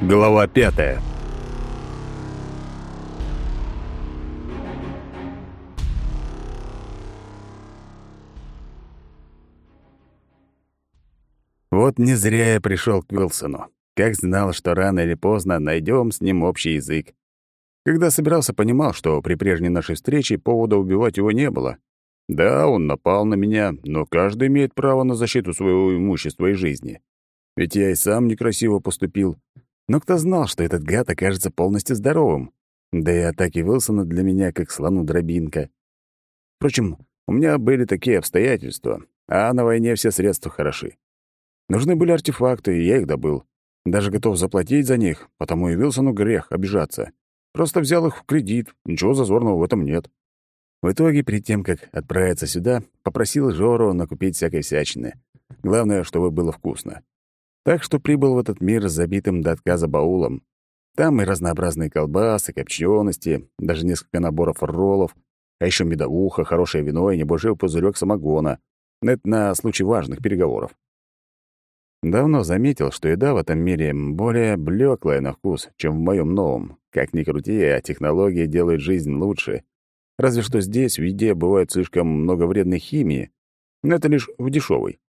Глава пятая Вот не зря я пришел к Уилсону. Как знал, что рано или поздно найдем с ним общий язык. Когда собирался, понимал, что при прежней нашей встрече повода убивать его не было. Да, он напал на меня, но каждый имеет право на защиту своего имущества и жизни. Ведь я и сам некрасиво поступил. Но кто знал, что этот гад окажется полностью здоровым? Да и атаки Уилсона для меня как слону дробинка. Впрочем, у меня были такие обстоятельства, а на войне все средства хороши. Нужны были артефакты, и я их добыл. Даже готов заплатить за них, потому и Вилсону грех обижаться. Просто взял их в кредит, ничего зазорного в этом нет. В итоге, перед тем, как отправиться сюда, попросил Жору накупить всякой всячины. Главное, чтобы было вкусно. Так что прибыл в этот мир с забитым до отказа баулом. Там и разнообразные колбасы, копчености, даже несколько наборов роллов, а еще медовуха, хорошее вино и небольшой пузырек самогона. Это на случай важных переговоров. Давно заметил, что еда в этом мире более блеклая на вкус, чем в моем новом. Как ни крути, а технологии делают жизнь лучше. Разве что здесь в еде бывает слишком много вредной химии, но это лишь в дешевой.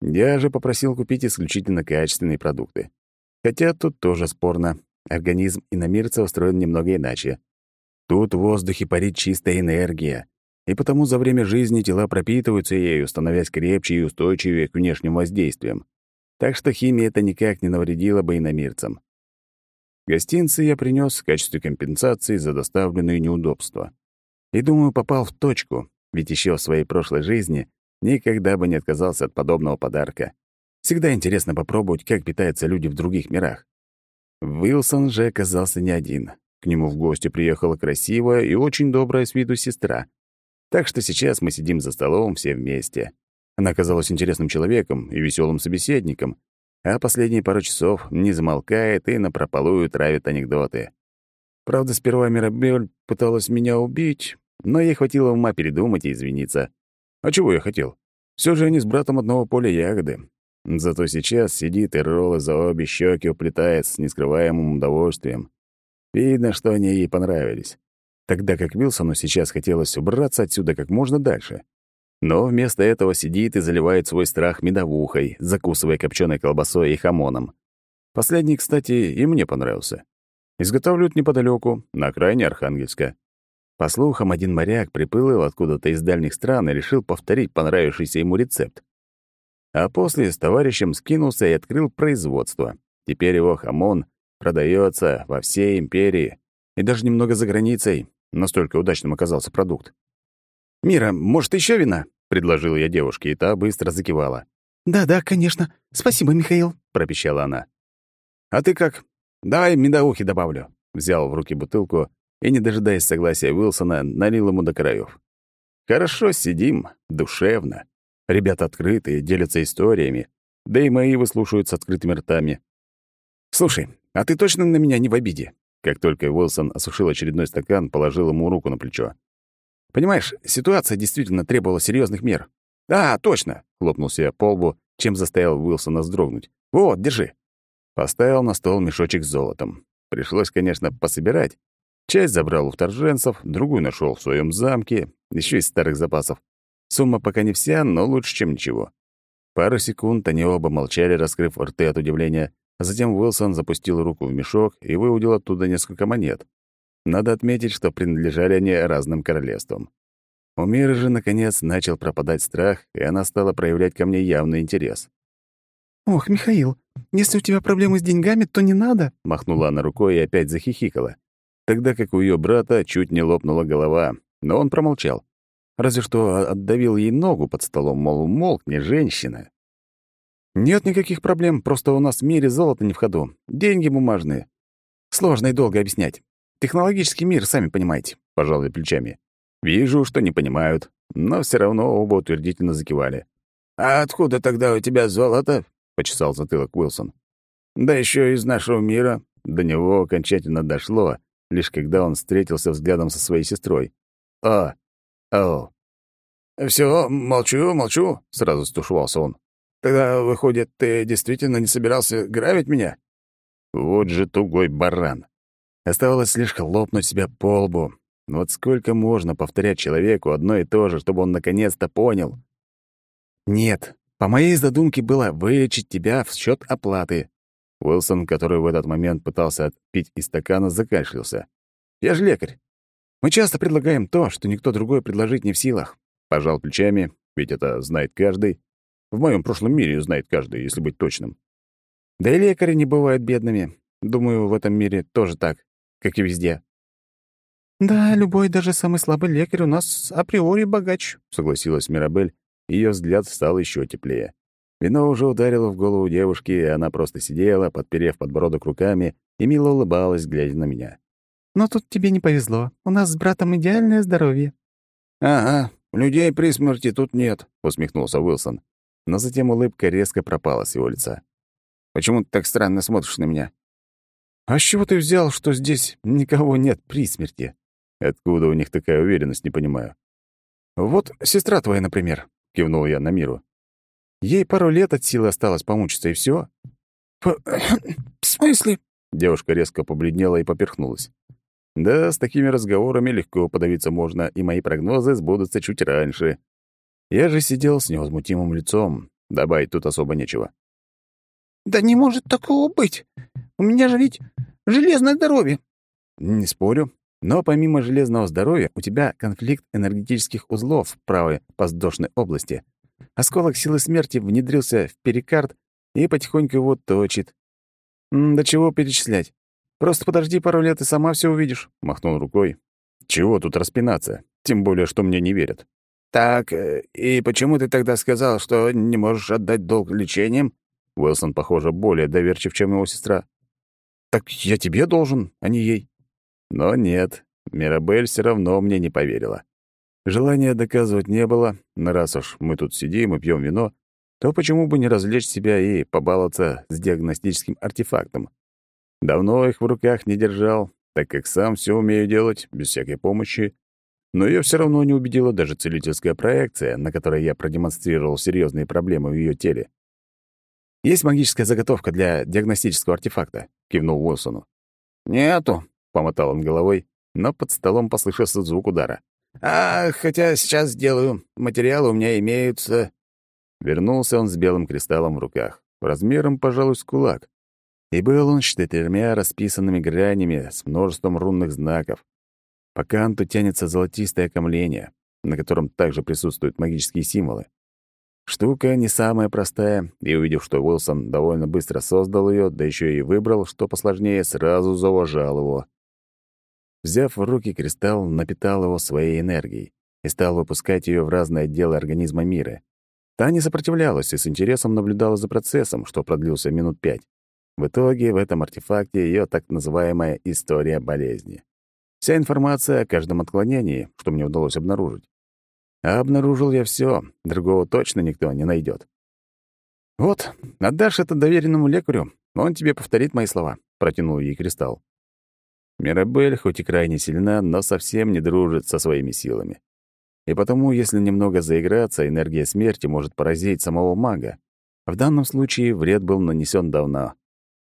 Я же попросил купить исключительно качественные продукты. Хотя тут тоже спорно. Организм иномирца устроен немного иначе. Тут в воздухе парит чистая энергия, и потому за время жизни тела пропитываются ею, становясь крепче и устойчивее к внешним воздействиям. Так что химия это никак не навредила бы иномирцам. Гостинцы я принес в качестве компенсации за доставленные неудобства. И, думаю, попал в точку, ведь еще в своей прошлой жизни никогда бы не отказался от подобного подарка. Всегда интересно попробовать, как питаются люди в других мирах. Уилсон же оказался не один. К нему в гости приехала красивая и очень добрая с виду сестра. Так что сейчас мы сидим за столом все вместе. Она казалась интересным человеком и веселым собеседником, а последние пару часов не замолкает и напропалую травит анекдоты. Правда, сперва Мирабель пыталась меня убить, но ей хватило ума передумать и извиниться. А чего я хотел? Все же они с братом одного поля ягоды. Зато сейчас сидит и роллы за обе щеки уплетает с нескрываемым удовольствием. Видно, что они ей понравились. Тогда как Вилсону сейчас хотелось убраться отсюда как можно дальше. Но вместо этого сидит и заливает свой страх медовухой, закусывая копченой колбасой и хамоном. Последний, кстати, и мне понравился. Изготавливают неподалеку, на окраине Архангельска. По слухам, один моряк приплыл откуда-то из дальних стран и решил повторить понравившийся ему рецепт. А после с товарищем скинулся и открыл производство. Теперь его хамон продается во всей империи и даже немного за границей. Настолько удачным оказался продукт. «Мира, может, еще вина?» — предложил я девушке, и та быстро закивала. «Да-да, конечно. Спасибо, Михаил», — пропищала она. «А ты как? Давай медовухи добавлю». Взял в руки бутылку и, не дожидаясь согласия Уилсона, налил ему до краев. «Хорошо сидим, душевно. Ребята открытые, делятся историями, да и мои выслушивают с открытыми ртами. Слушай, а ты точно на меня не в обиде?» Как только Уилсон осушил очередной стакан, положил ему руку на плечо. Понимаешь, ситуация действительно требовала серьезных мер. «Да, точно!» — хлопнул себя по лбу, чем заставил Уилсона вздрогнуть. «Вот, держи!» Поставил на стол мешочек с золотом. Пришлось, конечно, пособирать. Часть забрал у вторженцев, другую нашел в своем замке, еще из старых запасов. Сумма пока не вся, но лучше, чем ничего. Пару секунд они оба молчали, раскрыв рты от удивления, а затем Уилсон запустил руку в мешок и выудил оттуда несколько монет. Надо отметить, что принадлежали они разным королевствам. У Миры же, наконец, начал пропадать страх, и она стала проявлять ко мне явный интерес. «Ох, Михаил, если у тебя проблемы с деньгами, то не надо», — махнула она рукой и опять захихикала, тогда как у ее брата чуть не лопнула голова, но он промолчал. Разве что отдавил ей ногу под столом, мол, молкни, женщина. «Нет никаких проблем, просто у нас в мире золото не в ходу, деньги бумажные. Сложно и долго объяснять. Технологический мир, сами понимаете», — пожал я плечами. «Вижу, что не понимают, но все равно оба утвердительно закивали». «А откуда тогда у тебя золото?» — почесал затылок Уилсон. «Да еще из нашего мира». До него окончательно дошло, лишь когда он встретился взглядом со своей сестрой. «А, о». «Все, молчу, молчу», — сразу стушевался он. «Тогда, выходит, ты действительно не собирался грабить меня?» Вот же тугой баран. Оставалось лишь хлопнуть себя по лбу. Вот сколько можно повторять человеку одно и то же, чтобы он наконец-то понял? Нет, по моей задумке было вылечить тебя в счет оплаты. Уилсон, который в этот момент пытался отпить из стакана, закашлялся. Я же лекарь. Мы часто предлагаем то, что никто другой предложить не в силах. Пожал плечами, ведь это знает каждый. В моем прошлом мире знает каждый, если быть точным. Да и лекари не бывают бедными. Думаю, в этом мире тоже так, как и везде. «Да, любой, даже самый слабый лекарь у нас априори богач», — согласилась Мирабель. Ее взгляд стал еще теплее. Вино уже ударило в голову девушки, и она просто сидела, подперев подбородок руками, и мило улыбалась, глядя на меня. «Но тут тебе не повезло. У нас с братом идеальное здоровье». «Ага, людей при смерти тут нет», — усмехнулся Уилсон. Но затем улыбка резко пропала с его лица. «Почему ты так странно смотришь на меня?» «А с чего ты взял, что здесь никого нет при смерти?» Откуда у них такая уверенность, не понимаю. «Вот сестра твоя, например», — кивнул я на миру. «Ей пару лет от силы осталось помучиться, и все. «В смысле?» Девушка резко побледнела и поперхнулась. «Да, с такими разговорами легко подавиться можно, и мои прогнозы сбудутся чуть раньше. Я же сидел с невозмутимым лицом. Добавить тут особо нечего». «Да не может такого быть! У меня же ведь железное здоровье!» «Не спорю, но помимо железного здоровья у тебя конфликт энергетических узлов в правой подвздошной области. Осколок силы смерти внедрился в перикард и потихоньку его точит. До чего перечислять? Просто подожди пару лет и сама все увидишь, махнул рукой. Чего тут распинаться? Тем более, что мне не верят. Так, э, и почему ты тогда сказал, что не можешь отдать долг лечением? Уилсон, похоже, более доверчив, чем его сестра. Так я тебе должен, а не ей. Но нет, Мирабель все равно мне не поверила. Желания доказывать не было, но раз уж мы тут сидим и пьем вино, то почему бы не развлечь себя и побаловаться с диагностическим артефактом? Давно их в руках не держал, так как сам все умею делать, без всякой помощи. Но ее все равно не убедила даже целительская проекция, на которой я продемонстрировал серьезные проблемы в ее теле. «Есть магическая заготовка для диагностического артефакта?» — кивнул Уилсону. «Нету», Помотал он головой, но под столом послышался звук удара. «А, хотя сейчас сделаю. Материалы у меня имеются». Вернулся он с белым кристаллом в руках, размером, пожалуй, с кулак. И был он с четырьмя расписанными гранями с множеством рунных знаков. По канту тянется золотистое камление, на котором также присутствуют магические символы. Штука не самая простая, и увидев, что Уилсон довольно быстро создал ее, да еще и выбрал, что посложнее, сразу зауважал его. Взяв в руки кристалл, напитал его своей энергией и стал выпускать ее в разные отделы организма мира. Та не сопротивлялась и с интересом наблюдала за процессом, что продлился минут пять. В итоге в этом артефакте ее так называемая история болезни. Вся информация о каждом отклонении, что мне удалось обнаружить. А обнаружил я все, другого точно никто не найдет. «Вот, отдашь это доверенному лекарю, он тебе повторит мои слова», — протянул ей кристалл. Мирабель хоть и крайне сильна, но совсем не дружит со своими силами. И потому, если немного заиграться, энергия смерти может поразить самого мага. В данном случае вред был нанесен давно,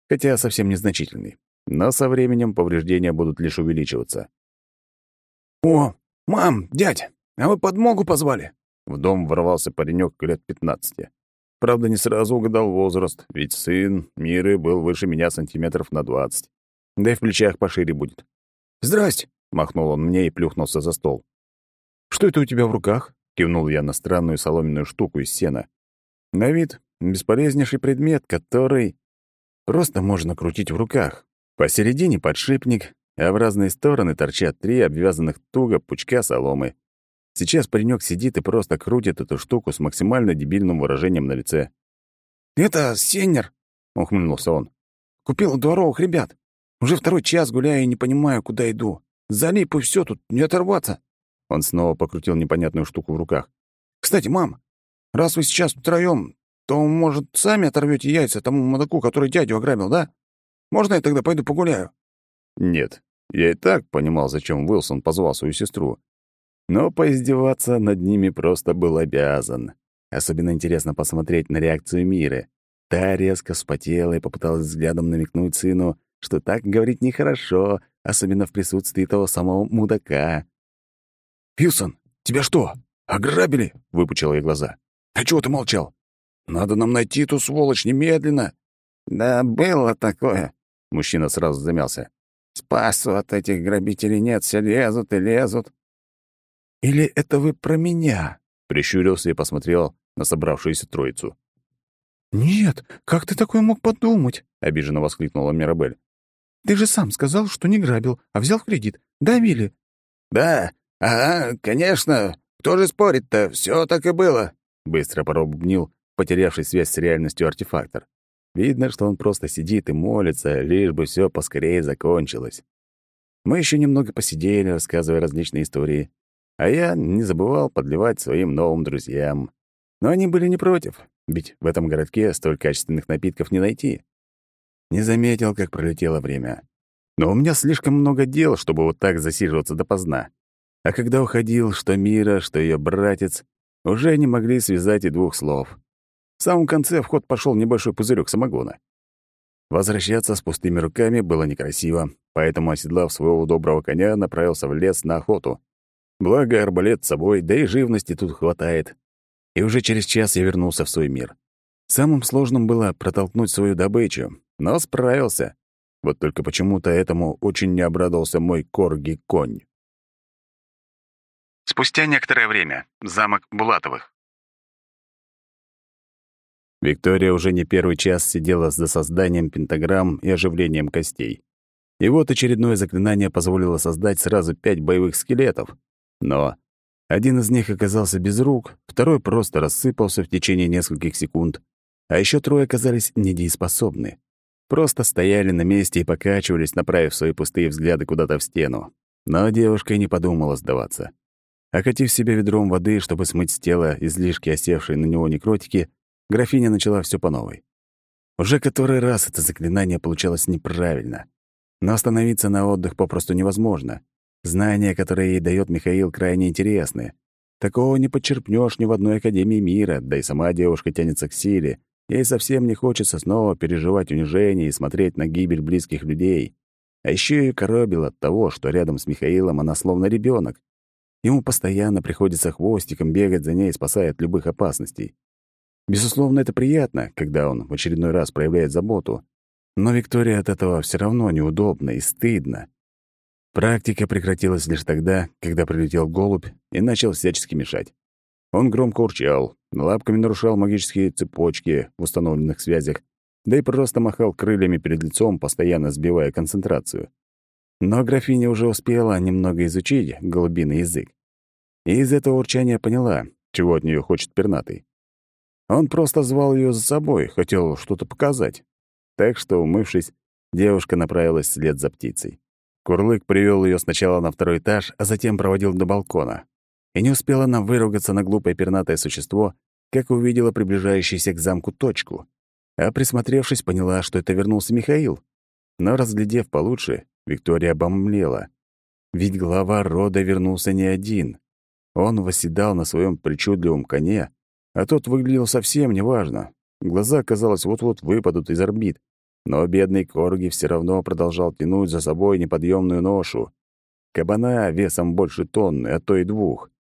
хотя совсем незначительный. Но со временем повреждения будут лишь увеличиваться. «О, мам, дядь, а вы подмогу позвали?» В дом ворвался паренек лет пятнадцати. Правда, не сразу угадал возраст, ведь сын Миры был выше меня сантиметров на двадцать да и в плечах пошире будет. «Здрасте!» — махнул он мне и плюхнулся за стол. «Что это у тебя в руках?» — кивнул я на странную соломенную штуку из сена. На вид бесполезнейший предмет, который просто можно крутить в руках. Посередине подшипник, а в разные стороны торчат три обвязанных туго пучка соломы. Сейчас паренек сидит и просто крутит эту штуку с максимально дебильным выражением на лице. «Это сенер!» — ухмыльнулся он. «Купил у дворовых ребят. Уже второй час гуляю и не понимаю, куда иду. Залип и все тут, не оторваться. Он снова покрутил непонятную штуку в руках. Кстати, мам, раз вы сейчас втроем, то, может, сами оторвете яйца тому мудаку, который дядю ограбил, да? Можно я тогда пойду погуляю? Нет, я и так понимал, зачем Уилсон позвал свою сестру. Но поиздеваться над ними просто был обязан. Особенно интересно посмотреть на реакцию Миры. Та резко вспотела и попыталась взглядом намекнуть сыну, что так говорить нехорошо, особенно в присутствии того самого мудака. «Пилсон, тебя что, ограбили?» — выпучил я глаза. «А чего ты молчал? Надо нам найти эту сволочь немедленно!» «Да было такое!» — мужчина сразу замялся. «Спасу от этих грабителей нет, все лезут и лезут». «Или это вы про меня?» — прищурился и посмотрел на собравшуюся троицу. «Нет, как ты такое мог подумать?» — обиженно воскликнула Мирабель. «Ты же сам сказал, что не грабил, а взял в кредит. Да, Вилли?» «Да, ага, конечно. Кто же спорит-то? Все так и было», — быстро пробубнил, потерявший связь с реальностью артефактор. Видно, что он просто сидит и молится, лишь бы все поскорее закончилось. Мы еще немного посидели, рассказывая различные истории, а я не забывал подливать своим новым друзьям. Но они были не против, ведь в этом городке столь качественных напитков не найти. Не заметил, как пролетело время. Но у меня слишком много дел, чтобы вот так засиживаться допоздна. А когда уходил, что Мира, что ее братец, уже не могли связать и двух слов. В самом конце в ход пошел небольшой пузырек самогона. Возвращаться с пустыми руками было некрасиво, поэтому, оседлав своего доброго коня, направился в лес на охоту. Благо, арбалет с собой, да и живности тут хватает. И уже через час я вернулся в свой мир. Самым сложным было протолкнуть свою добычу, но справился. Вот только почему-то этому очень не обрадовался мой корги-конь. Спустя некоторое время. Замок Булатовых. Виктория уже не первый час сидела за созданием пентаграмм и оживлением костей. И вот очередное заклинание позволило создать сразу пять боевых скелетов. Но один из них оказался без рук, второй просто рассыпался в течение нескольких секунд, а еще трое оказались недееспособны. Просто стояли на месте и покачивались, направив свои пустые взгляды куда-то в стену. Но девушка и не подумала сдаваться. Окатив себя ведром воды, чтобы смыть с тела излишки осевшие на него некротики, графиня начала все по новой. Уже который раз это заклинание получалось неправильно. Но остановиться на отдых попросту невозможно. Знания, которые ей дает Михаил, крайне интересны. Такого не подчерпнешь ни в одной академии мира, да и сама девушка тянется к силе. Ей совсем не хочется снова переживать унижение и смотреть на гибель близких людей. А еще ее коробило от того, что рядом с Михаилом она словно ребенок. Ему постоянно приходится хвостиком бегать за ней, спасая от любых опасностей. Безусловно, это приятно, когда он в очередной раз проявляет заботу. Но Виктория от этого все равно неудобно и стыдно. Практика прекратилась лишь тогда, когда прилетел голубь и начал всячески мешать. Он громко урчал, лапками нарушал магические цепочки в установленных связях, да и просто махал крыльями перед лицом, постоянно сбивая концентрацию. Но графиня уже успела немного изучить голубиный язык. И из этого урчания поняла, чего от нее хочет пернатый. Он просто звал ее за собой, хотел что-то показать. Так что, умывшись, девушка направилась вслед за птицей. Курлык привел ее сначала на второй этаж, а затем проводил до балкона. И не успела она выругаться на глупое пернатое существо, как увидела приближающуюся к замку точку. А присмотревшись, поняла, что это вернулся Михаил. Но, разглядев получше, Виктория обомлела. Ведь глава рода вернулся не один. Он восседал на своем причудливом коне, а тот выглядел совсем неважно. Глаза, казалось, вот-вот выпадут из орбит, но бедный Корги все равно продолжал тянуть за собой неподъемную ношу. Кабана весом больше тонны, а то и двух.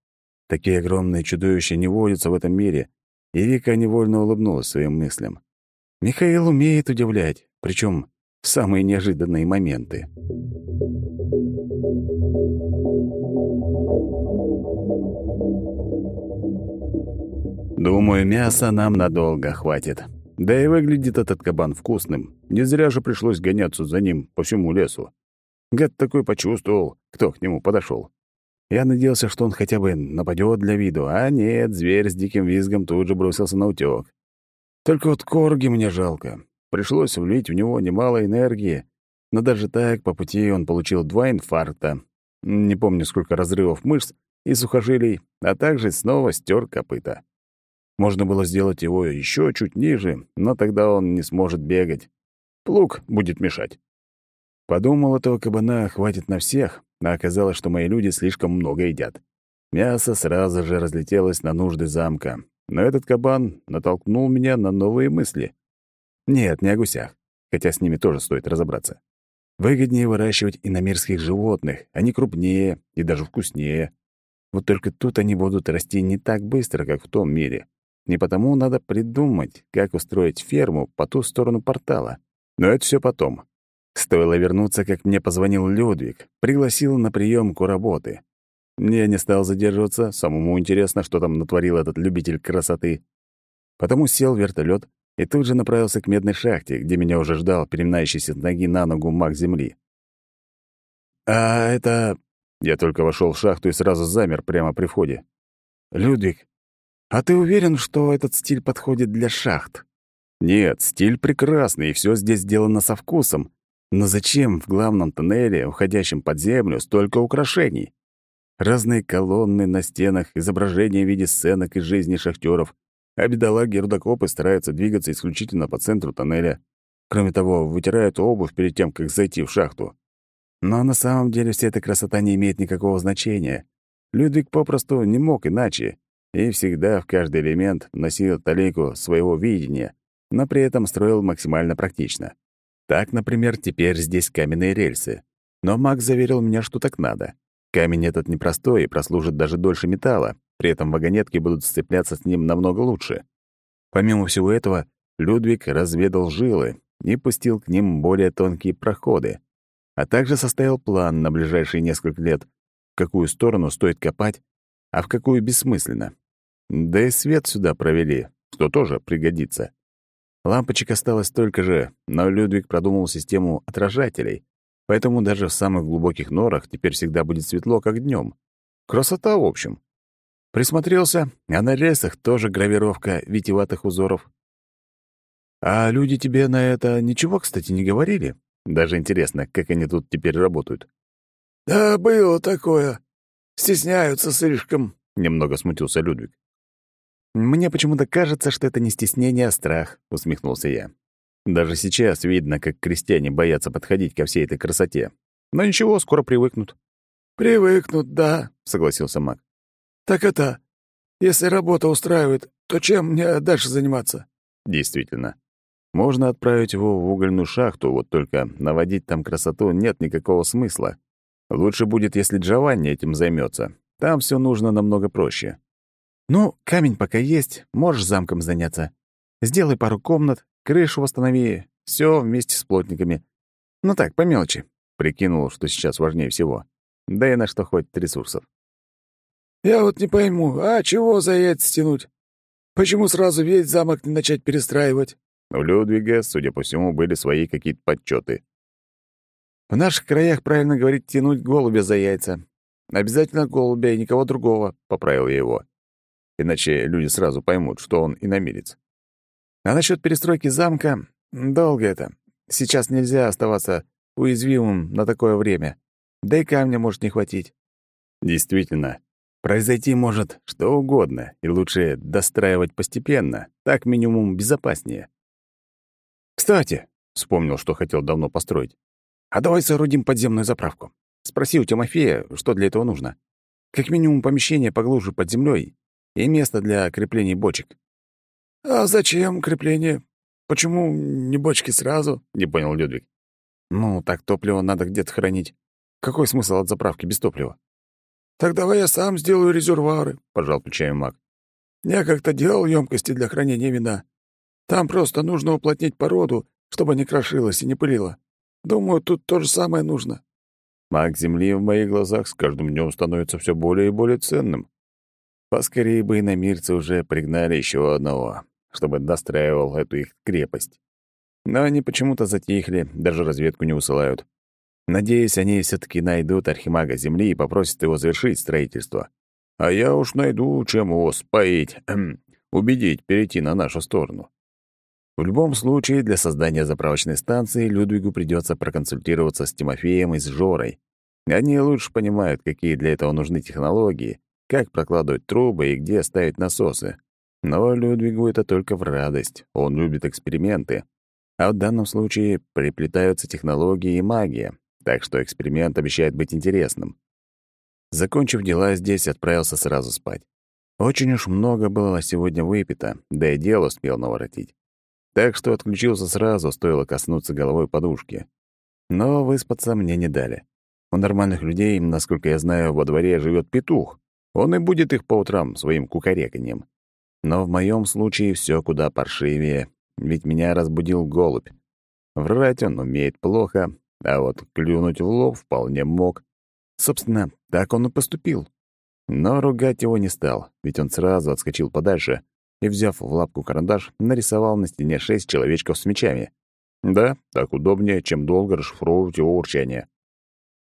Такие огромные чудовища не водятся в этом мире, и Вика невольно улыбнулась своим мыслям. Михаил умеет удивлять, причем в самые неожиданные моменты. Думаю, мяса нам надолго хватит. Да и выглядит этот кабан вкусным. Не зря же пришлось гоняться за ним по всему лесу. Гад такой почувствовал, кто к нему подошел. Я надеялся, что он хотя бы нападет для виду, а нет, зверь с диким визгом тут же бросился на утёк. Только вот корги мне жалко. Пришлось влить в него немало энергии, но даже так по пути он получил два инфаркта. Не помню, сколько разрывов мышц и сухожилий, а также снова стер копыта. Можно было сделать его еще чуть ниже, но тогда он не сможет бегать. Плуг будет мешать. Подумал, этого кабана хватит на всех, а оказалось, что мои люди слишком много едят. Мясо сразу же разлетелось на нужды замка, но этот кабан натолкнул меня на новые мысли. Нет, не о гусях, хотя с ними тоже стоит разобраться. Выгоднее выращивать иномирских животных, они крупнее и даже вкуснее. Вот только тут они будут расти не так быстро, как в том мире. Не потому надо придумать, как устроить ферму по ту сторону портала. Но это все потом. Стоило вернуться, как мне позвонил Людвиг, пригласил на приемку работы. Я не стал задерживаться, самому интересно, что там натворил этот любитель красоты. Потому сел в вертолет и тут же направился к медной шахте, где меня уже ждал переминающийся ноги на ногу маг Земли. «А это...» Я только вошел в шахту и сразу замер прямо при входе. «Людвиг, а ты уверен, что этот стиль подходит для шахт?» «Нет, стиль прекрасный, и все здесь сделано со вкусом. Но зачем в главном тоннеле, уходящем под землю, столько украшений? Разные колонны на стенах, изображения в виде сценок из жизни шахтеров, а бедолаги-рудокопы стараются двигаться исключительно по центру тоннеля. Кроме того, вытирают обувь перед тем, как зайти в шахту. Но на самом деле вся эта красота не имеет никакого значения. Людвиг попросту не мог иначе, и всегда в каждый элемент вносил талику своего видения, но при этом строил максимально практично. Так, например, теперь здесь каменные рельсы. Но маг заверил меня, что так надо. Камень этот непростой и прослужит даже дольше металла, при этом вагонетки будут сцепляться с ним намного лучше. Помимо всего этого, Людвиг разведал жилы и пустил к ним более тонкие проходы, а также составил план на ближайшие несколько лет, в какую сторону стоит копать, а в какую бессмысленно. Да и свет сюда провели, что тоже пригодится. Лампочек осталось столько же, но Людвиг продумал систему отражателей, поэтому даже в самых глубоких норах теперь всегда будет светло, как днем. Красота, в общем. Присмотрелся, а на рельсах тоже гравировка витиеватых узоров. А люди тебе на это ничего, кстати, не говорили? Даже интересно, как они тут теперь работают. «Да, было такое. Стесняются слишком», — немного смутился Людвиг. «Мне почему-то кажется, что это не стеснение, а страх», — усмехнулся я. «Даже сейчас видно, как крестьяне боятся подходить ко всей этой красоте. Но ничего, скоро привыкнут». «Привыкнут, да», — согласился маг. «Так это, если работа устраивает, то чем мне дальше заниматься?» «Действительно. Можно отправить его в угольную шахту, вот только наводить там красоту нет никакого смысла. Лучше будет, если Джованни этим займется. Там все нужно намного проще. «Ну, камень пока есть, можешь замком заняться. Сделай пару комнат, крышу восстанови, все вместе с плотниками. Ну так, по мелочи». Прикинул, что сейчас важнее всего. Да и на что хватит ресурсов. «Я вот не пойму, а чего за яйца стянуть? Почему сразу весь замок не начать перестраивать?» У Людвига, судя по всему, были свои какие-то подсчеты. «В наших краях правильно говорить тянуть голубя за яйца. Обязательно голубя и никого другого», — поправил я его иначе люди сразу поймут, что он иномирец. А насчет перестройки замка — долго это. Сейчас нельзя оставаться уязвимым на такое время. Да и камня может не хватить. Действительно, произойти может что угодно, и лучше достраивать постепенно, так минимум безопаснее. Кстати, вспомнил, что хотел давно построить. А давай соорудим подземную заправку. Спроси у Тимофея, что для этого нужно. Как минимум помещение поглубже под землей и место для крепления бочек. «А зачем крепление? Почему не бочки сразу?» — не понял Людвиг. «Ну, так топливо надо где-то хранить. Какой смысл от заправки без топлива?» «Так давай я сам сделаю резервуары», — пожал плечами маг. «Я как-то делал емкости для хранения вина. Там просто нужно уплотнить породу, чтобы не крошилось и не пылило. Думаю, тут то же самое нужно». Маг Земли в моих глазах с каждым днем становится все более и более ценным. Поскорее бы иномирцы уже пригнали еще одного, чтобы достраивал эту их крепость. Но они почему-то затихли, даже разведку не высылают. Надеюсь, они все таки найдут архимага Земли и попросят его завершить строительство. А я уж найду, чем его споить, убедить перейти на нашу сторону. В любом случае, для создания заправочной станции Людвигу придется проконсультироваться с Тимофеем и с Жорой. Они лучше понимают, какие для этого нужны технологии, как прокладывать трубы и где ставить насосы. Но Людвигу это только в радость. Он любит эксперименты. А в данном случае приплетаются технологии и магия, так что эксперимент обещает быть интересным. Закончив дела здесь, отправился сразу спать. Очень уж много было сегодня выпито, да и дело успел наворотить. Так что отключился сразу, стоило коснуться головой подушки. Но выспаться мне не дали. У нормальных людей, насколько я знаю, во дворе живет петух. Он и будет их по утрам своим кукареканьем. Но в моем случае все куда паршивее, ведь меня разбудил голубь. Врать он умеет плохо, а вот клюнуть в лоб вполне мог. Собственно, так он и поступил. Но ругать его не стал, ведь он сразу отскочил подальше и, взяв в лапку карандаш, нарисовал на стене шесть человечков с мечами. Да, так удобнее, чем долго расшифровывать его урчание.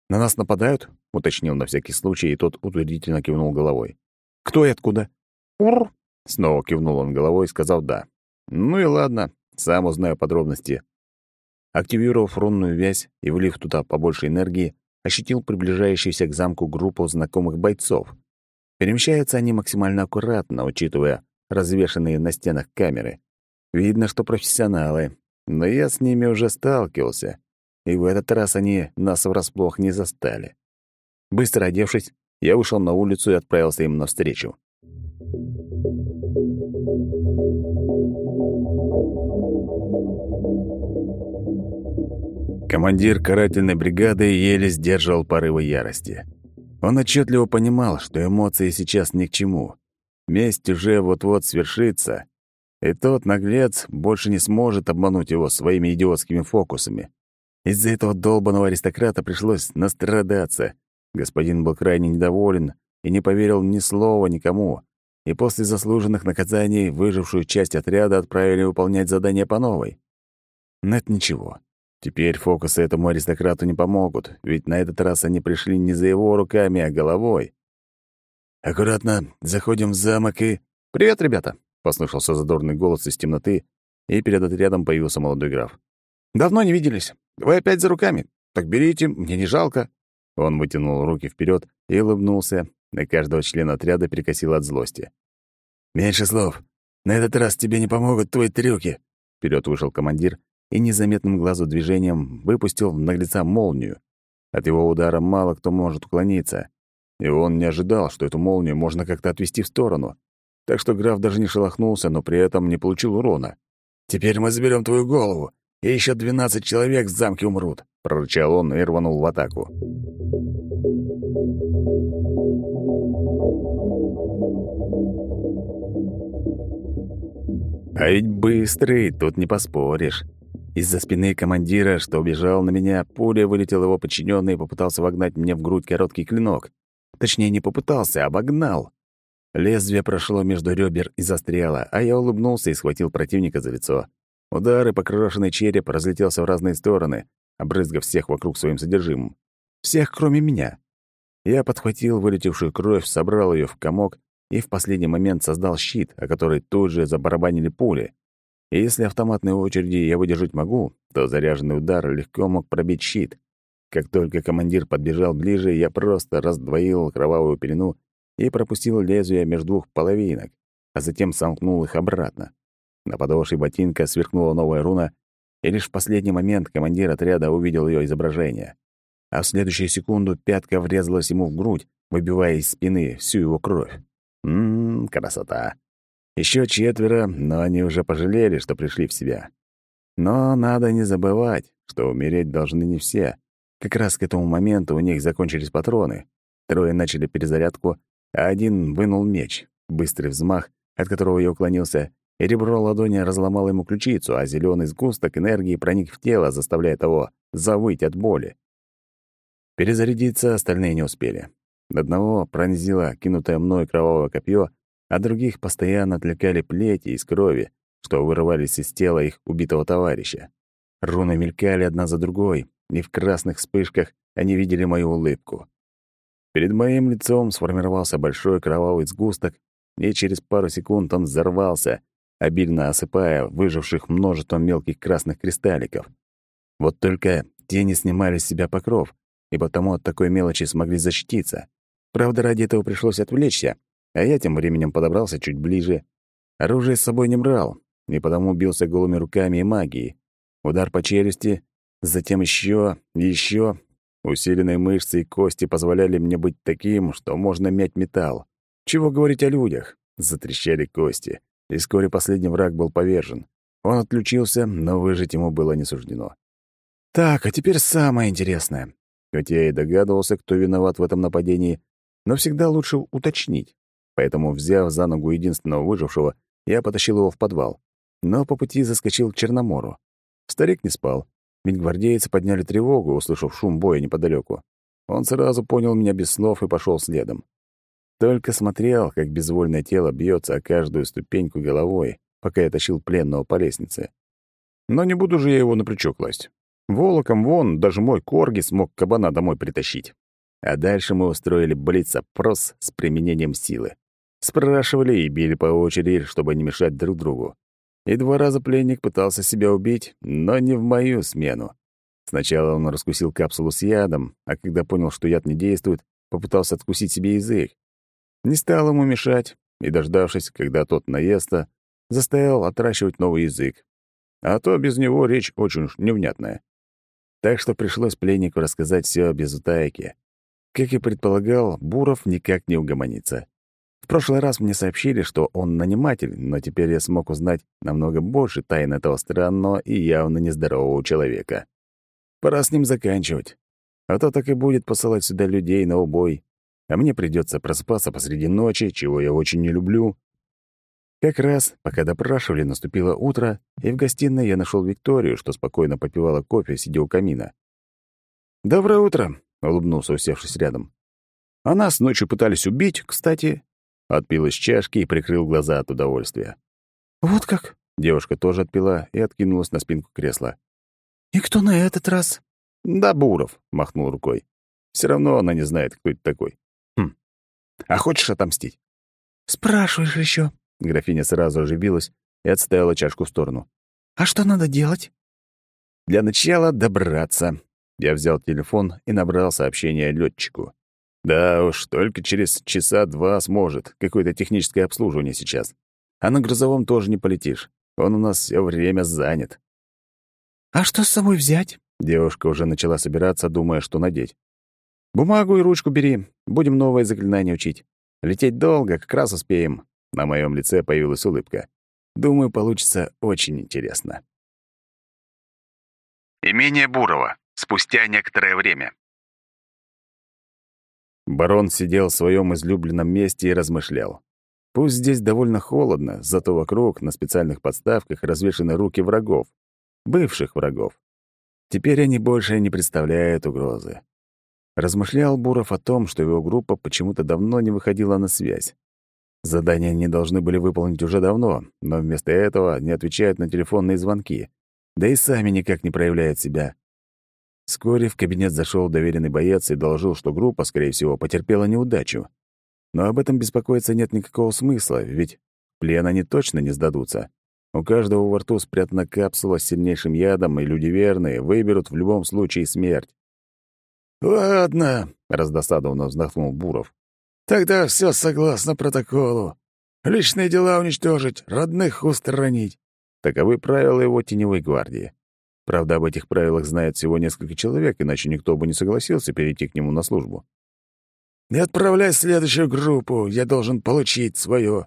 «На нас нападают?» — уточнил на всякий случай, и тот утвердительно кивнул головой. «Кто и откуда?» «Ур!» — снова кивнул он головой, сказав «да». «Ну и ладно, сам узнаю подробности». Активировав рунную вязь и влив туда побольше энергии, ощутил приближающуюся к замку группу знакомых бойцов. Перемещаются они максимально аккуратно, учитывая развешанные на стенах камеры. Видно, что профессионалы, но я с ними уже сталкивался, и в этот раз они нас врасплох не застали. Быстро одевшись, я вышел на улицу и отправился им навстречу. Командир карательной бригады еле сдерживал порывы ярости. Он отчетливо понимал, что эмоции сейчас ни к чему. Месть уже вот-вот свершится, и тот наглец больше не сможет обмануть его своими идиотскими фокусами. Из-за этого долбанного аристократа пришлось настрадаться. Господин был крайне недоволен и не поверил ни слова никому, и после заслуженных наказаний выжившую часть отряда отправили выполнять задание по новой. Но это ничего. Теперь фокусы этому аристократу не помогут, ведь на этот раз они пришли не за его руками, а головой. «Аккуратно, заходим в замок и...» «Привет, ребята!» — послышался задорный голос из темноты, и перед отрядом появился молодой граф. «Давно не виделись. Вы опять за руками. Так берите, мне не жалко». Он вытянул руки вперед и улыбнулся, На каждого члена отряда перекосило от злости. «Меньше слов. На этот раз тебе не помогут твои трюки». Вперед вышел командир и незаметным глазу движением выпустил в наглеца молнию. От его удара мало кто может уклониться, и он не ожидал, что эту молнию можно как-то отвести в сторону. Так что граф даже не шелохнулся, но при этом не получил урона. «Теперь мы заберем твою голову, и еще двенадцать человек в замке умрут», — прорычал он и рванул в атаку. А ведь быстрый, тут не поспоришь. Из-за спины командира, что убежал на меня, пуля вылетел его подчиненный и попытался вогнать мне в грудь короткий клинок. Точнее, не попытался, а обогнал. Лезвие прошло между ребер и застряло, а я улыбнулся и схватил противника за лицо. Удар и покрошенный череп разлетелся в разные стороны, обрызгав всех вокруг своим содержимым. Всех, кроме меня. Я подхватил вылетевшую кровь, собрал ее в комок и в последний момент создал щит, о который тут же забарабанили пули. И если автоматной очереди я выдержать могу, то заряженный удар легко мог пробить щит. Как только командир подбежал ближе, я просто раздвоил кровавую пелену и пропустил лезвие между двух половинок, а затем сомкнул их обратно. На подошве ботинка сверкнула новая руна, и лишь в последний момент командир отряда увидел ее изображение. А в следующую секунду пятка врезалась ему в грудь, выбивая из спины всю его кровь. Ммм, красота. Еще четверо, но они уже пожалели, что пришли в себя. Но надо не забывать, что умереть должны не все. Как раз к этому моменту у них закончились патроны. Трое начали перезарядку, а один вынул меч. Быстрый взмах, от которого я уклонился, ребро ладони разломало ему ключицу, а зеленый сгусток энергии проник в тело, заставляя того завыть от боли. Перезарядиться остальные не успели. Одного пронзило кинутое мной кровавое копье, а других постоянно отвлекали плети из крови, что вырывались из тела их убитого товарища. Руны мелькали одна за другой, и в красных вспышках они видели мою улыбку. Перед моим лицом сформировался большой кровавый сгусток, и через пару секунд он взорвался, обильно осыпая выживших множеством мелких красных кристалликов. Вот только те не снимали с себя покров, и потому от такой мелочи смогли защититься. Правда, ради этого пришлось отвлечься, а я тем временем подобрался чуть ближе. Оружие с собой не брал, и потому бился голыми руками и магией. Удар по челюсти, затем еще, еще. Усиленные мышцы и кости позволяли мне быть таким, что можно мять металл. Чего говорить о людях? Затрещали кости, и вскоре последний враг был повержен. Он отключился, но выжить ему было не суждено. Так, а теперь самое интересное. Хотя я и догадывался, кто виноват в этом нападении, но всегда лучше уточнить. Поэтому, взяв за ногу единственного выжившего, я потащил его в подвал. Но по пути заскочил к Черномору. Старик не спал, ведь гвардейцы подняли тревогу, услышав шум боя неподалеку. Он сразу понял меня без слов и пошел следом. Только смотрел, как безвольное тело бьется о каждую ступеньку головой, пока я тащил пленного по лестнице. Но не буду же я его на плечо класть. Волоком вон даже мой корги смог кабана домой притащить. А дальше мы устроили блиц-опрос с применением силы. Спрашивали и били по очереди, чтобы не мешать друг другу. И два раза пленник пытался себя убить, но не в мою смену. Сначала он раскусил капсулу с ядом, а когда понял, что яд не действует, попытался откусить себе язык. Не стал ему мешать, и, дождавшись, когда тот наеста, заставил отращивать новый язык. А то без него речь очень уж невнятная. Так что пришлось пленнику рассказать все без утайки. Как и предполагал, Буров никак не угомонится. В прошлый раз мне сообщили, что он наниматель, но теперь я смог узнать намного больше тайн этого странного и явно нездорового человека. Пора с ним заканчивать. А то так и будет посылать сюда людей на убой а мне придется проспаться посреди ночи, чего я очень не люблю. Как раз, пока допрашивали, наступило утро, и в гостиной я нашел Викторию, что спокойно попивала кофе, сидя у камина. «Доброе утро», — улыбнулся, усевшись рядом. «А нас ночью пытались убить, кстати». Отпил из чашки и прикрыл глаза от удовольствия. «Вот как?» — девушка тоже отпила и откинулась на спинку кресла. «И кто на этот раз?» «Да, Буров», — махнул рукой. Все равно она не знает, кто это такой. А хочешь отомстить?» «Спрашиваешь еще. Графиня сразу оживилась и отставила чашку в сторону. «А что надо делать?» «Для начала добраться». Я взял телефон и набрал сообщение летчику. Да уж, только через часа два сможет. Какое-то техническое обслуживание сейчас. А на грузовом тоже не полетишь. Он у нас все время занят. «А что с собой взять?» Девушка уже начала собираться, думая, что надеть. «Бумагу и ручку бери. Будем новое заклинание учить. Лететь долго, как раз успеем». На моем лице появилась улыбка. Думаю, получится очень интересно. Имение Бурова. Спустя некоторое время. Барон сидел в своем излюбленном месте и размышлял. Пусть здесь довольно холодно, зато вокруг на специальных подставках развешаны руки врагов, бывших врагов. Теперь они больше не представляют угрозы. Размышлял Буров о том, что его группа почему-то давно не выходила на связь. Задания они должны были выполнить уже давно, но вместо этого не отвечают на телефонные звонки, да и сами никак не проявляют себя. Вскоре в кабинет зашел доверенный боец и доложил, что группа, скорее всего, потерпела неудачу. Но об этом беспокоиться нет никакого смысла, ведь плен они точно не сдадутся. У каждого во рту спрятана капсула с сильнейшим ядом, и люди верные выберут в любом случае смерть. «Ладно», — раздосадованно вздохнул Буров. «Тогда все согласно протоколу. Личные дела уничтожить, родных устранить». Таковы правила его теневой гвардии. Правда, об этих правилах знает всего несколько человек, иначе никто бы не согласился перейти к нему на службу. «Не отправляй следующую группу, я должен получить свое».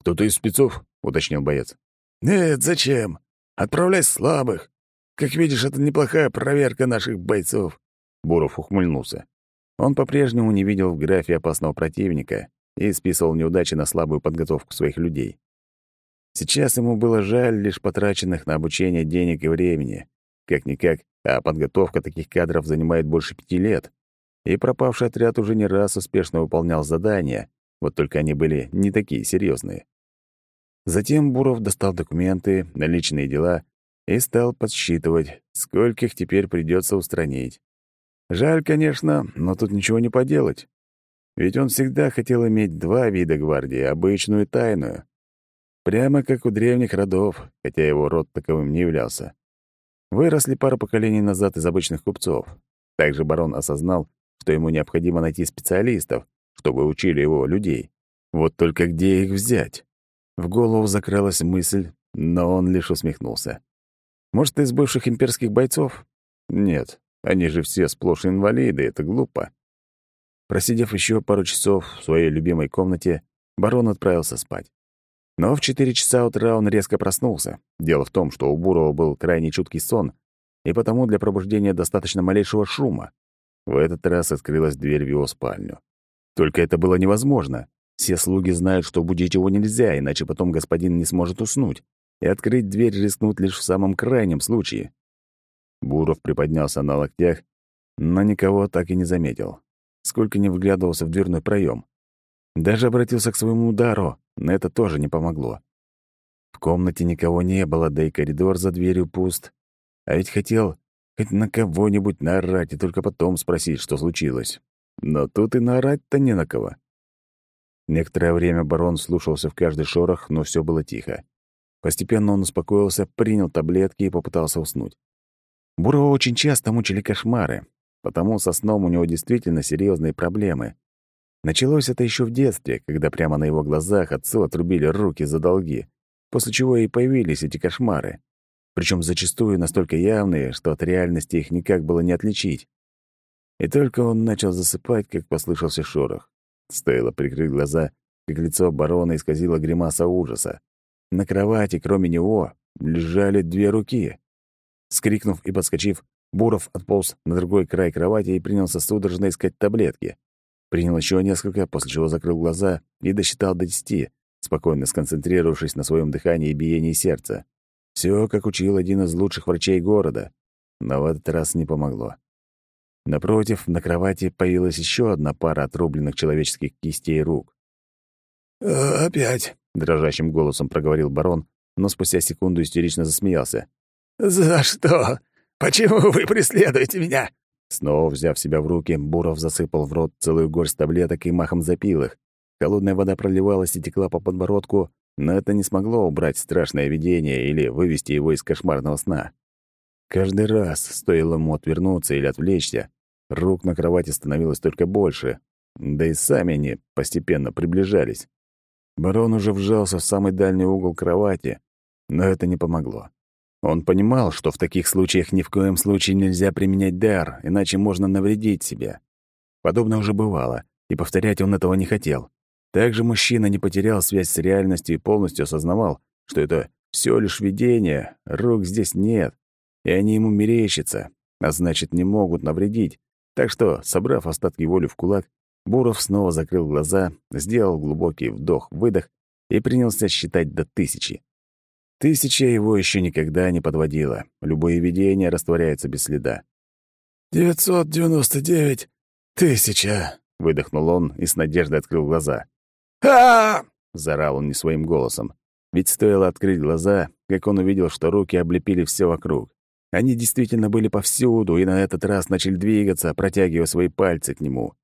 «Кто-то из спецов?» — уточнил боец. «Нет, зачем? Отправляй слабых. Как видишь, это неплохая проверка наших бойцов. Буров ухмыльнулся. Он по-прежнему не видел в графе опасного противника и списывал неудачи на слабую подготовку своих людей. Сейчас ему было жаль лишь потраченных на обучение денег и времени. Как-никак, а подготовка таких кадров занимает больше пяти лет. И пропавший отряд уже не раз успешно выполнял задания, вот только они были не такие серьезные. Затем Буров достал документы, наличные дела и стал подсчитывать, скольких теперь придется устранить. Жаль, конечно, но тут ничего не поделать. Ведь он всегда хотел иметь два вида гвардии — обычную и тайную. Прямо как у древних родов, хотя его род таковым не являлся. Выросли пару поколений назад из обычных купцов. Также барон осознал, что ему необходимо найти специалистов, чтобы учили его людей. Вот только где их взять? В голову закралась мысль, но он лишь усмехнулся. Может, из бывших имперских бойцов? Нет, они же все сплошь инвалиды, это глупо. Просидев еще пару часов в своей любимой комнате, барон отправился спать. Но в четыре часа утра он резко проснулся. Дело в том, что у Бурова был крайне чуткий сон, и потому для пробуждения достаточно малейшего шума. В этот раз открылась дверь в его спальню. Только это было невозможно. Все слуги знают, что будить его нельзя, иначе потом господин не сможет уснуть, и открыть дверь рискнут лишь в самом крайнем случае. Буров приподнялся на локтях, но никого так и не заметил. Сколько не вглядывался в дверной проем. Даже обратился к своему удару, но это тоже не помогло. В комнате никого не было, да и коридор за дверью пуст. А ведь хотел хоть на кого-нибудь наорать и только потом спросить, что случилось. Но тут и наорать-то не на кого. Некоторое время барон слушался в каждый шорох, но все было тихо. Постепенно он успокоился, принял таблетки и попытался уснуть. Бурова очень часто мучили кошмары, потому со сном у него действительно серьезные проблемы. Началось это еще в детстве, когда прямо на его глазах отцу отрубили руки за долги, после чего и появились эти кошмары. Причем зачастую настолько явные, что от реальности их никак было не отличить. И только он начал засыпать, как послышался шорох. Стоило прикрыть глаза, как лицо барона исказило гримаса ужаса. На кровати, кроме него, лежали две руки. Скрикнув и подскочив, Буров отполз на другой край кровати и принялся судорожно искать таблетки. Принял еще несколько, после чего закрыл глаза и досчитал до десяти, спокойно сконцентрировавшись на своем дыхании и биении сердца. Все, как учил один из лучших врачей города. Но в этот раз не помогло. Напротив, на кровати появилась еще одна пара отрубленных человеческих кистей рук. «Э, «Опять», — дрожащим голосом проговорил барон, но спустя секунду истерично засмеялся. «За что? Почему вы преследуете меня?» Снова взяв себя в руки, Буров засыпал в рот целую горсть таблеток и махом запил их. Холодная вода проливалась и текла по подбородку, но это не смогло убрать страшное видение или вывести его из кошмарного сна. Каждый раз, стоило ему отвернуться или отвлечься, рук на кровати становилось только больше, да и сами они постепенно приближались. Барон уже вжался в самый дальний угол кровати, но это не помогло. Он понимал, что в таких случаях ни в коем случае нельзя применять дар, иначе можно навредить себе. Подобное уже бывало, и повторять он этого не хотел. Также мужчина не потерял связь с реальностью и полностью осознавал, что это все лишь видение, рук здесь нет, и они ему мерещатся, а значит, не могут навредить. Так что, собрав остатки воли в кулак, Буров снова закрыл глаза, сделал глубокий вдох-выдох и принялся считать до тысячи. Тысяча его еще никогда не подводила. Любое видение растворяется без следа. «Девятьсот девяносто девять тысяча!» — выдохнул он и с надеждой открыл глаза. а заорал он не своим голосом. Ведь стоило открыть глаза, как он увидел, что руки облепили все вокруг. Они действительно были повсюду и на этот раз начали двигаться, протягивая свои пальцы к нему.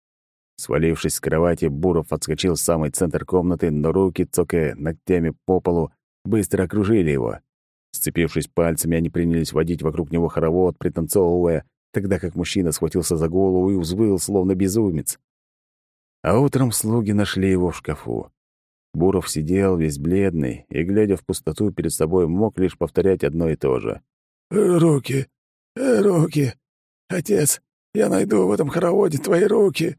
Свалившись с кровати, Буров отскочил в самый центр комнаты, но руки, цокая ногтями по полу, быстро окружили его. Сцепившись пальцами, они принялись водить вокруг него хоровод, пританцовывая, тогда как мужчина схватился за голову и взвыл, словно безумец. А утром слуги нашли его в шкафу. Буров сидел весь бледный и, глядя в пустоту перед собой, мог лишь повторять одно и то же. «Руки! Руки! Отец, я найду в этом хороводе твои руки!»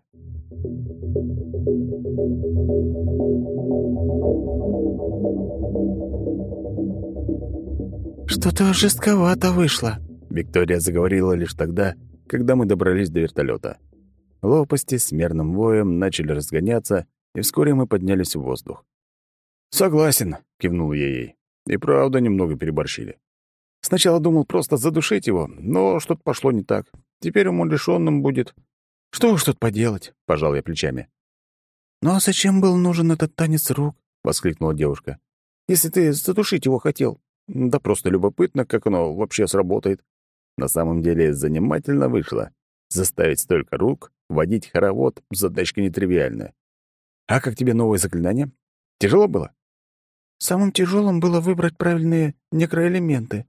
«Что-то жестковато вышло», — Виктория заговорила лишь тогда, когда мы добрались до вертолета. Лопасти с мерным воем начали разгоняться, и вскоре мы поднялись в воздух. «Согласен», — кивнул я ей. «И правда немного переборщили. Сначала думал просто задушить его, но что-то пошло не так. Теперь ему лишённым будет». «Что уж тут поделать?» — пожал я плечами. «Ну а зачем был нужен этот танец рук?» — воскликнула девушка. «Если ты задушить его хотел, да просто любопытно, как оно вообще сработает. На самом деле занимательно вышло. Заставить столько рук, водить хоровод — задачка нетривиальная. А как тебе новое заклинание? Тяжело было? Самым тяжелым было выбрать правильные некроэлементы.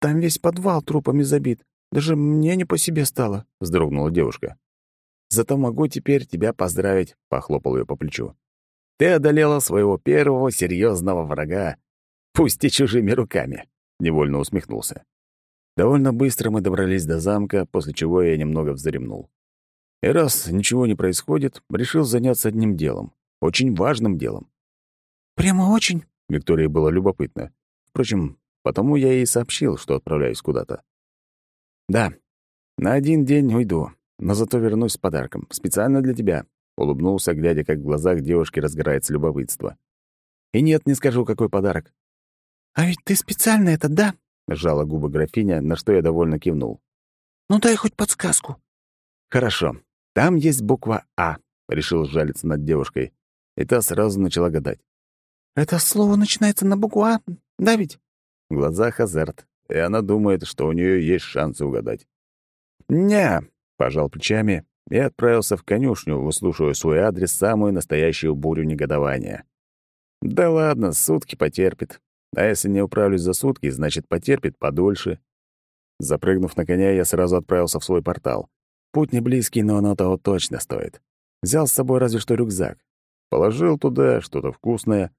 Там весь подвал трупами забит. Даже мне не по себе стало, — вздрогнула девушка. «Зато могу теперь тебя поздравить», — похлопал ее по плечу. «Ты одолела своего первого серьезного врага, Пусть и чужими руками», — невольно усмехнулся. Довольно быстро мы добрались до замка, после чего я немного вздремнул. И раз ничего не происходит, решил заняться одним делом. Очень важным делом. «Прямо очень?» — Виктории было любопытно. Впрочем, потому я ей сообщил, что отправляюсь куда-то. Да, на один день уйду, но зато вернусь с подарком. Специально для тебя. Улыбнулся, глядя, как в глазах девушки разгорается любопытство. И нет, не скажу, какой подарок. «А ведь ты специально это, да?» — сжала губы графиня, на что я довольно кивнул. «Ну дай хоть подсказку». «Хорошо. Там есть буква «А», — решил сжалиться над девушкой. И та сразу начала гадать. «Это слово начинается на букву «А», да ведь?» В глазах азарт, и она думает, что у нее есть шансы угадать. «Не», — пожал плечами и отправился в конюшню, выслушивая свой адрес самую настоящую бурю негодования. «Да ладно, сутки потерпит. А если не управлюсь за сутки, значит, потерпит подольше». Запрыгнув на коня, я сразу отправился в свой портал. Путь не близкий, но оно того точно стоит. Взял с собой разве что рюкзак. Положил туда что-то вкусное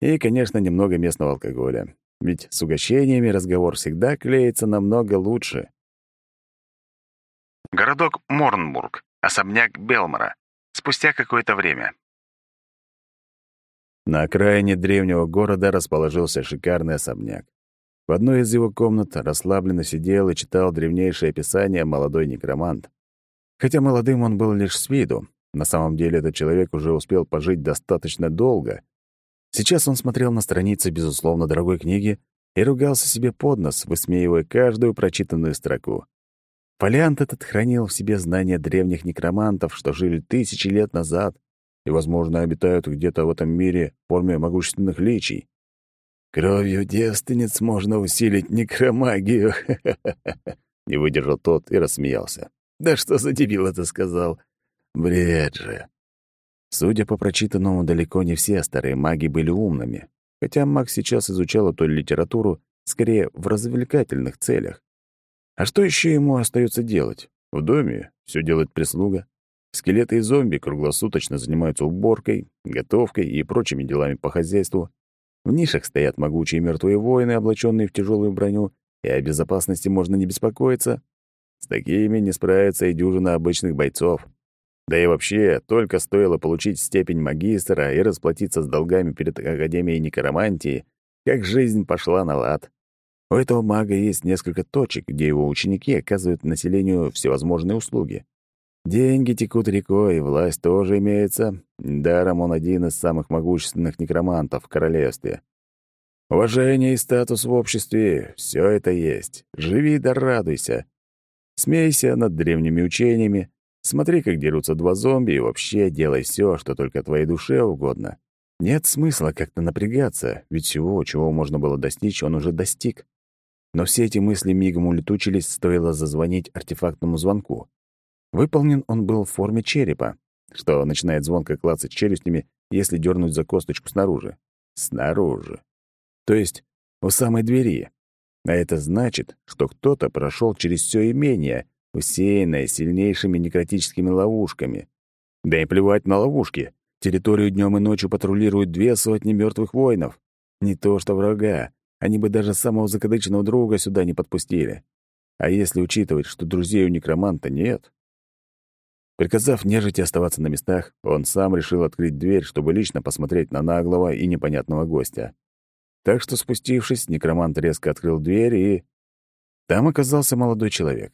и, конечно, немного местного алкоголя. Ведь с угощениями разговор всегда клеится намного лучше. Городок Морнбург, особняк Белмора. Спустя какое-то время. На окраине древнего города расположился шикарный особняк. В одной из его комнат расслабленно сидел и читал древнейшее описание молодой некромант. Хотя молодым он был лишь с виду, на самом деле этот человек уже успел пожить достаточно долго. Сейчас он смотрел на страницы, безусловно, дорогой книги и ругался себе под нос, высмеивая каждую прочитанную строку. Фолиант этот хранил в себе знания древних некромантов, что жили тысячи лет назад и, возможно, обитают где-то в этом мире в форме могущественных личий. «Кровью девственниц можно усилить некромагию!» Не выдержал тот и рассмеялся. «Да что за дебил это сказал? Бред же!» Судя по прочитанному, далеко не все старые маги были умными, хотя маг сейчас изучал эту литературу скорее в развлекательных целях. А что еще ему остается делать? В доме все делает прислуга. Скелеты и зомби круглосуточно занимаются уборкой, готовкой и прочими делами по хозяйству. В нишах стоят могучие мертвые воины, облаченные в тяжелую броню, и о безопасности можно не беспокоиться. С такими не справится и дюжина обычных бойцов. Да и вообще, только стоило получить степень магистра и расплатиться с долгами перед Академией Некромантии, как жизнь пошла на лад. У этого мага есть несколько точек, где его ученики оказывают населению всевозможные услуги. Деньги текут рекой, власть тоже имеется. Даром он один из самых могущественных некромантов в королевстве. Уважение и статус в обществе — все это есть. Живи да радуйся. Смейся над древними учениями, смотри, как дерутся два зомби, и вообще делай все, что только твоей душе угодно. Нет смысла как-то напрягаться, ведь всего, чего можно было достичь, он уже достиг. Но все эти мысли мигом улетучились, стоило зазвонить артефактному звонку. Выполнен он был в форме черепа, что начинает звонко клацать челюстями, если дернуть за косточку снаружи. Снаружи. То есть у самой двери. А это значит, что кто-то прошел через все имение, усеянное сильнейшими некротическими ловушками. Да и плевать на ловушки. Территорию днем и ночью патрулируют две сотни мертвых воинов. Не то что врага, они бы даже самого закадычного друга сюда не подпустили. А если учитывать, что друзей у некроманта нет... Приказав нежити оставаться на местах, он сам решил открыть дверь, чтобы лично посмотреть на наглого и непонятного гостя. Так что, спустившись, некромант резко открыл дверь, и... Там оказался молодой человек.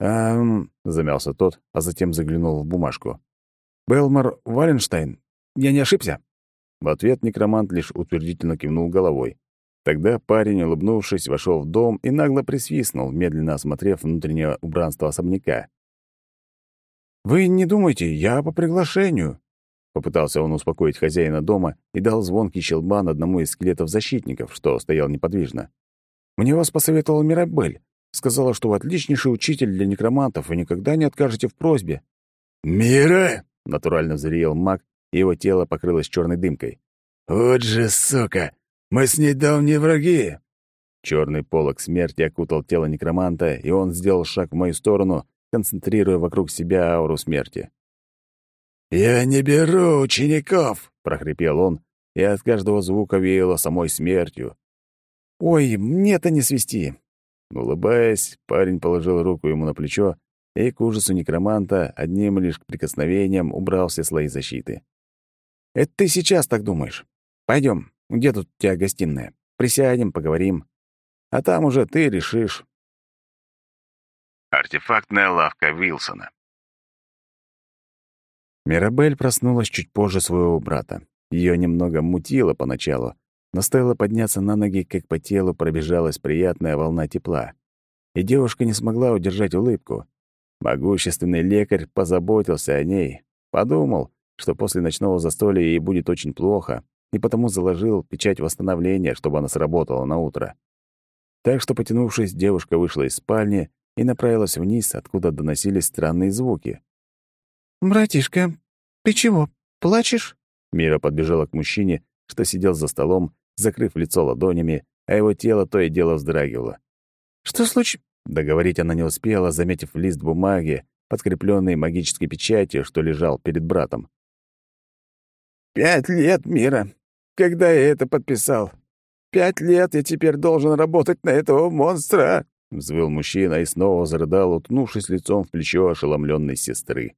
«Ам...» — замялся тот, а затем заглянул в бумажку. «Белмар Валенштейн? Я не ошибся?» В ответ некромант лишь утвердительно кивнул головой. Тогда парень, улыбнувшись, вошел в дом и нагло присвистнул, медленно осмотрев внутреннее убранство особняка. «Вы не думайте, я по приглашению», — попытался он успокоить хозяина дома и дал звонкий щелбан одному из скелетов-защитников, что стоял неподвижно. «Мне вас посоветовал Мирабель. Сказала, что вы отличнейший учитель для некромантов и никогда не откажете в просьбе». «Мира!» — натурально взревел маг, и его тело покрылось черной дымкой. «Вот же сука! Мы с ней давние враги!» Черный полог смерти окутал тело некроманта, и он сделал шаг в мою сторону, концентрируя вокруг себя ауру смерти. «Я не беру учеников!» — прохрипел он, и от каждого звука веяло самой смертью. «Ой, мне-то не свисти!» Улыбаясь, парень положил руку ему на плечо, и к ужасу некроманта одним лишь прикосновением убрал все слои защиты. «Это ты сейчас так думаешь? Пойдем, где тут у тебя гостиная? Присядем, поговорим. А там уже ты решишь, Артефактная лавка Вилсона. Мирабель проснулась чуть позже своего брата. Ее немного мутило поначалу, но стоило подняться на ноги, как по телу пробежалась приятная волна тепла. И девушка не смогла удержать улыбку. Могущественный лекарь позаботился о ней, подумал, что после ночного застолья ей будет очень плохо, и потому заложил печать восстановления, чтобы она сработала на утро. Так что, потянувшись, девушка вышла из спальни и направилась вниз, откуда доносились странные звуки. «Братишка, ты чего, плачешь?» Мира подбежала к мужчине, что сидел за столом, закрыв лицо ладонями, а его тело то и дело вздрагивало. «Что случилось?» Договорить она не успела, заметив лист бумаги, подкрепленный магической печатью, что лежал перед братом. «Пять лет, Мира. Когда я это подписал? Пять лет я теперь должен работать на этого монстра!» Взвыл мужчина и снова зарыдал, уткнувшись лицом в плечо ошеломленной сестры.